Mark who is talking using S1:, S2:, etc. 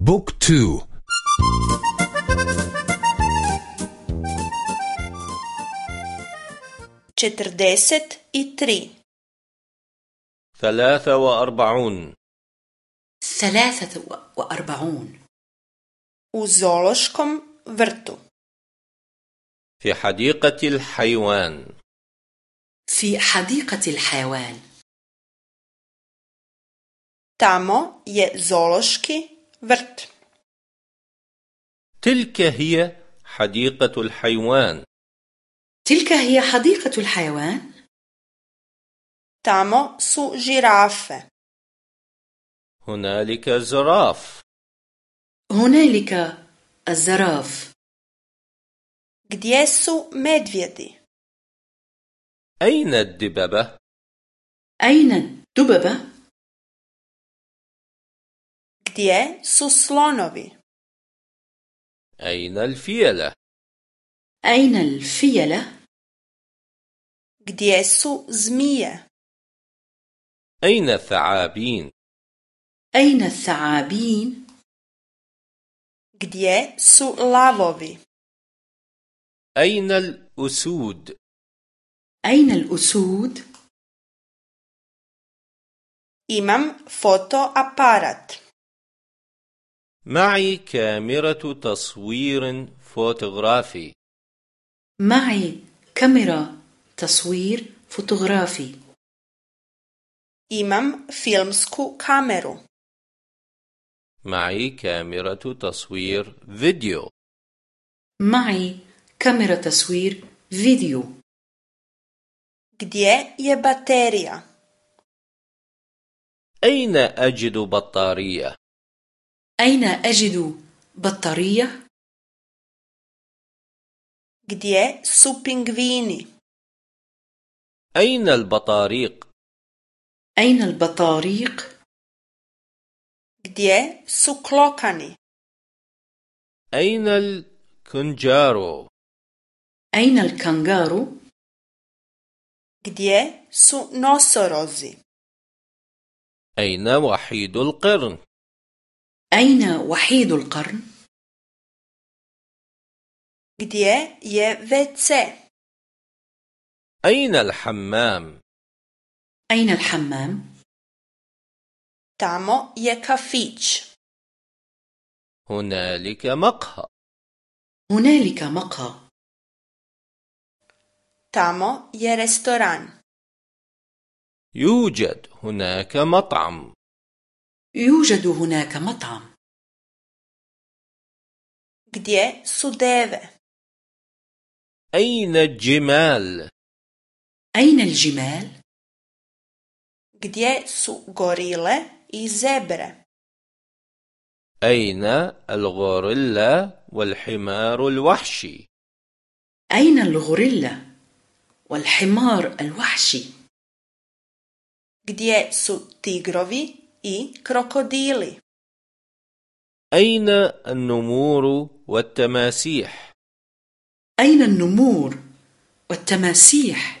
S1: بوك تو.
S2: četrdeset i tri
S3: ثلاثة وأربعون.
S4: ثلاثة وأربعون.
S2: u zoološkom vrtu
S3: في حديقة الحيوان.
S4: في حديقة الحيوان.
S2: tamo je zoološki vrt
S3: تلك هي حديقة الحيوان.
S4: تلك هي حديقة الحيوان.
S2: Tamo su žirafe.
S3: هنالك زراف.
S4: هنالك الزراف.
S2: Gdje su medvjedi?
S3: أين الدببة؟
S4: أين الدببة؟
S2: Gdje su slonovi
S3: أين الفيلة؟
S4: أين الفيلة؟
S2: gdje su zmije
S3: أين الثعابين؟
S4: أين الثعابين؟
S2: gdje su lavovi
S3: أين الأسود؟
S4: أين الأسود؟
S2: imam fotoaparat
S3: معي كاميرا تصوير فوتوغرافي.
S4: معي كاميرا تصوير فوتوغرافي.
S2: Imam filmsku kameru.
S3: معي كاميرا تصوير فيديو.
S4: معي كاميرا تصوير فيديو.
S2: Gdje je baterija?
S3: أين أجد بطارية؟
S4: أين أجد بطارية؟
S2: gdje su pingvini
S3: أين البطاريق؟
S4: أين البطاريق؟
S2: gdje su klokani
S3: أين الكنجارو؟
S4: أين الكنغارو؟
S2: gdje su nosorozi
S3: أين وحيد القرن؟
S4: أين وحيد القرن؟
S2: gdje je wc
S3: أين الحمام؟
S4: أين الحمام؟
S2: tamo je kafić
S3: هنالك مقهى
S4: هنالك مقهى
S2: tamo je restoran
S3: يوجد هناك مطعم
S4: يوجد هناك مطعم
S2: gdje su deve
S3: أين الجمال؟
S4: أين الجمال؟
S2: gdje su gorile i zebre
S3: أين الغوريلا والحمار الوحشي؟
S4: أين الغوريلا والحمار الوحشي؟
S2: gdje su tigrovi i krokodili
S3: أين النمور والتماسيح؟
S4: أين النمور والتماسيح؟